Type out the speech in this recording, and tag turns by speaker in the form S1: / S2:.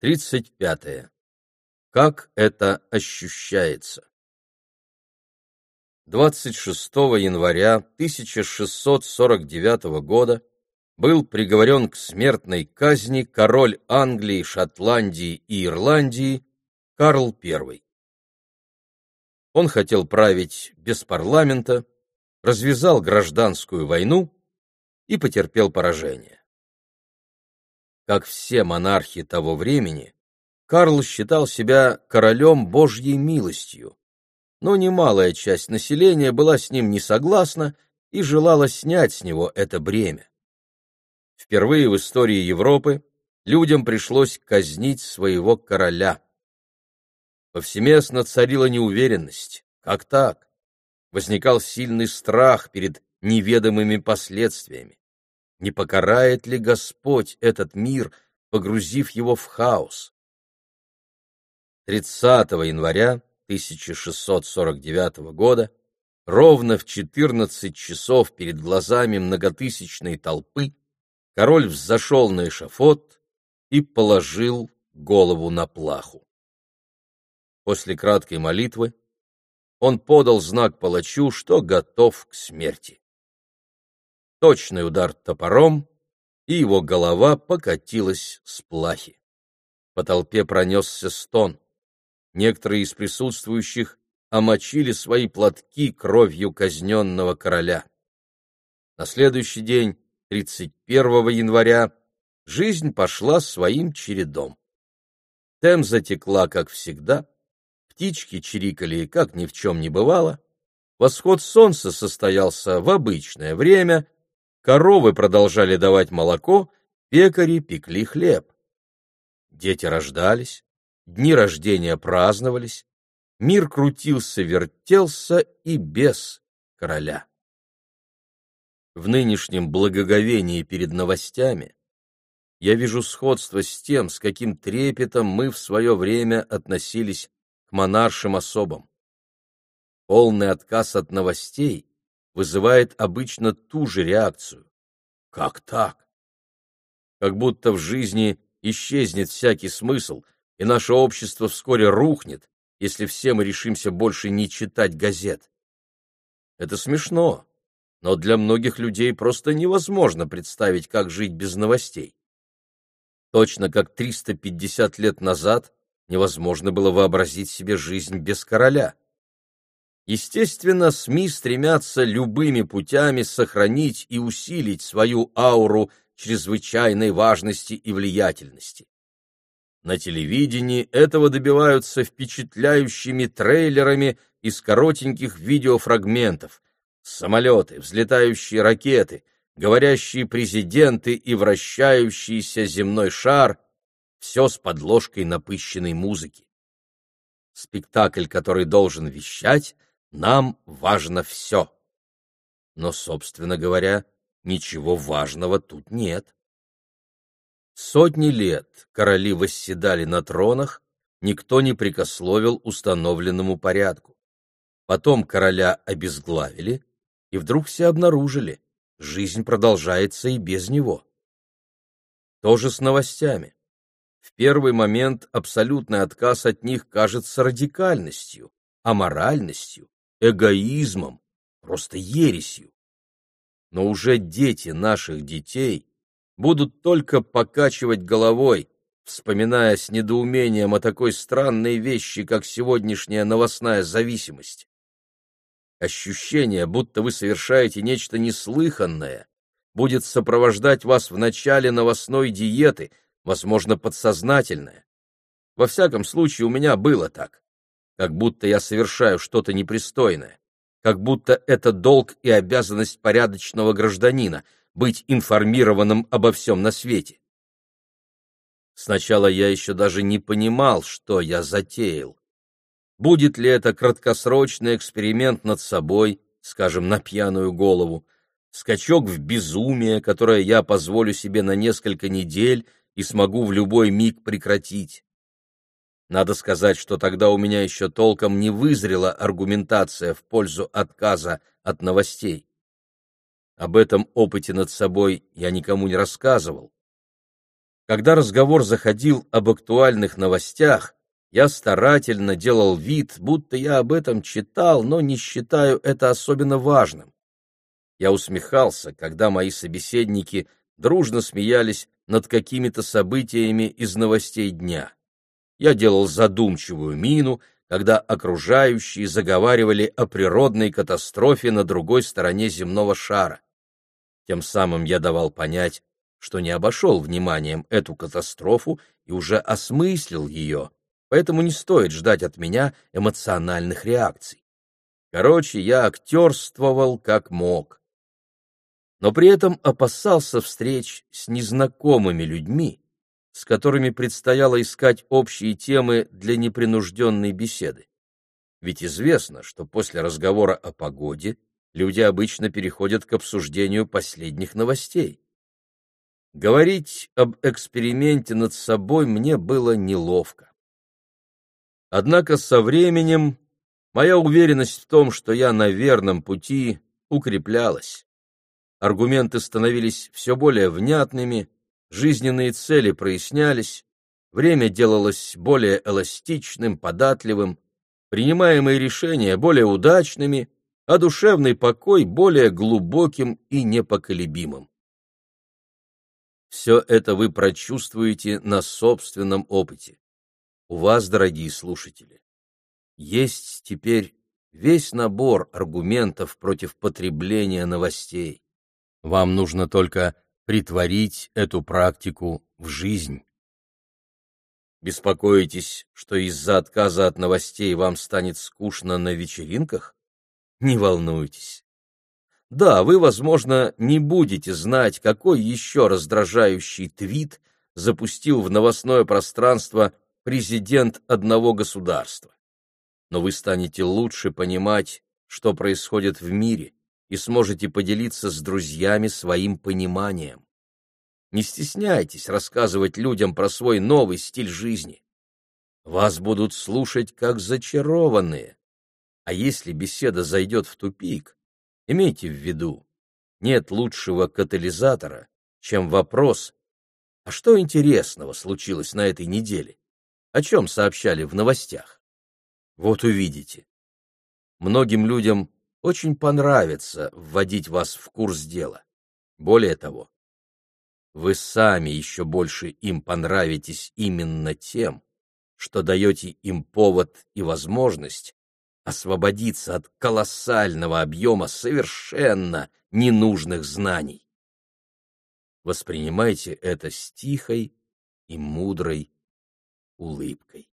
S1: 35. Как это ощущается? 26 января 1649 года был приговорен к смертной казни король Англии, Шотландии и Ирландии Карл I. Он хотел править без парламента, развязал гражданскую войну и потерпел поражение. Как все монархи того времени, Карл считал себя королем Божьей милостью, но немалая часть населения была с ним не согласна и желала снять с него это бремя. Впервые в истории Европы людям пришлось казнить своего короля. Повсеместно царила неуверенность. Как так? Возникал сильный страх перед неведомыми последствиями. Не покарает ли Господь этот мир, погрузив его в хаос? 30 января 1649 года, ровно в 14 часов перед глазами многотысячной толпы, король взошел на эшафот и положил голову на плаху. После краткой молитвы он подал знак палачу, что готов к смерти. Точный удар топором, и его голова покатилась с плахи. По толпе пронесся стон. Некоторые из присутствующих омочили свои платки кровью казненного короля. На следующий день, 31 января, жизнь пошла своим чередом. Темза текла, как всегда, птички чирикали, как ни в чем не бывало, восход солнца состоялся в обычное время, коровы продолжали давать молоко, пекари пекли хлеб. Дети рождались, дни рождения праздновались, мир крутился-вертелся и без короля. В нынешнем благоговении перед новостями я вижу сходство с тем, с каким трепетом мы в свое время относились к монаршим особам. Полный отказ от новостей вызывает обычно ту же реакцию. Как так? Как будто в жизни исчезнет всякий смысл — и наше общество вскоре рухнет, если все мы решимся больше не читать газет. Это смешно, но для многих людей просто невозможно представить, как жить без новостей. Точно как 350 лет назад невозможно было вообразить себе жизнь без короля. Естественно, СМИ стремятся любыми путями сохранить и усилить свою ауру чрезвычайной важности и влиятельности. На телевидении этого добиваются впечатляющими трейлерами из коротеньких видеофрагментов. Самолеты, взлетающие ракеты, говорящие президенты и вращающийся земной шар — все с подложкой напыщенной музыки. Спектакль, который должен вещать, нам важно все. Но, собственно говоря, ничего важного тут нет. Сотни лет короли восседали на тронах, никто не прикословил установленному порядку. Потом короля обезглавили, и вдруг все обнаружили, жизнь продолжается и без него. То же с новостями. В первый момент абсолютный отказ от них кажется радикальностью, аморальностью, эгоизмом, просто ересью. Но уже дети наших детей будут только покачивать головой, вспоминая с недоумением о такой странной вещи, как сегодняшняя новостная зависимость. Ощущение, будто вы совершаете нечто неслыханное, будет сопровождать вас в начале новостной диеты, возможно, подсознательное. Во всяком случае, у меня было так. Как будто я совершаю что-то непристойное. Как будто это долг и обязанность порядочного гражданина — быть информированным обо всем на свете. Сначала я еще даже не понимал, что я затеял. Будет ли это краткосрочный эксперимент над собой, скажем, на пьяную голову, скачок в безумие, которое я позволю себе на несколько недель и смогу в любой миг прекратить. Надо сказать, что тогда у меня еще толком не вызрела аргументация в пользу отказа от новостей. Об этом опыте над собой я никому не рассказывал. Когда разговор заходил об актуальных новостях, я старательно делал вид, будто я об этом читал, но не считаю это особенно важным. Я усмехался, когда мои собеседники дружно смеялись над какими-то событиями из новостей дня. Я делал задумчивую мину, когда окружающие заговаривали о природной катастрофе на другой стороне земного шара. Тем самым я давал понять, что не обошел вниманием эту катастрофу и уже осмыслил ее, поэтому не стоит ждать от меня эмоциональных реакций. Короче, я актерствовал как мог. Но при этом опасался встреч с незнакомыми людьми, с которыми предстояло искать общие темы для непринужденной беседы. Ведь известно, что после разговора о погоде люди обычно переходят к обсуждению последних новостей. Говорить об эксперименте над собой мне было неловко. Однако со временем моя уверенность в том, что я на верном пути, укреплялась. Аргументы становились все более внятными, жизненные цели прояснялись, время делалось более эластичным, податливым, принимаемые решения более удачными, а душевный покой более глубоким и непоколебимым. Все это вы прочувствуете на собственном опыте у вас, дорогие слушатели, есть теперь весь набор аргументов против потребления новостей. Вам нужно только притворить эту практику в жизнь. Беспокоитесь, что из-за отказа от новостей вам станет скучно на вечеринках? Не волнуйтесь. Да, вы, возможно, не будете знать, какой еще раздражающий твит запустил в новостное пространство президент одного государства. Но вы станете лучше понимать, что происходит в мире, и сможете поделиться с друзьями своим пониманием. Не стесняйтесь рассказывать людям про свой новый стиль жизни. Вас будут слушать как зачарованные. А если беседа зайдет в тупик, имейте в виду, нет лучшего катализатора, чем вопрос, а что интересного случилось на этой неделе? о чем сообщали в новостях. Вот увидите. Многим людям очень понравится вводить вас в курс дела. Более того, вы сами еще больше им понравитесь именно тем, что даете им повод и возможность освободиться от колоссального объема совершенно ненужных знаний. Воспринимайте это с тихой и мудрой улыбкой.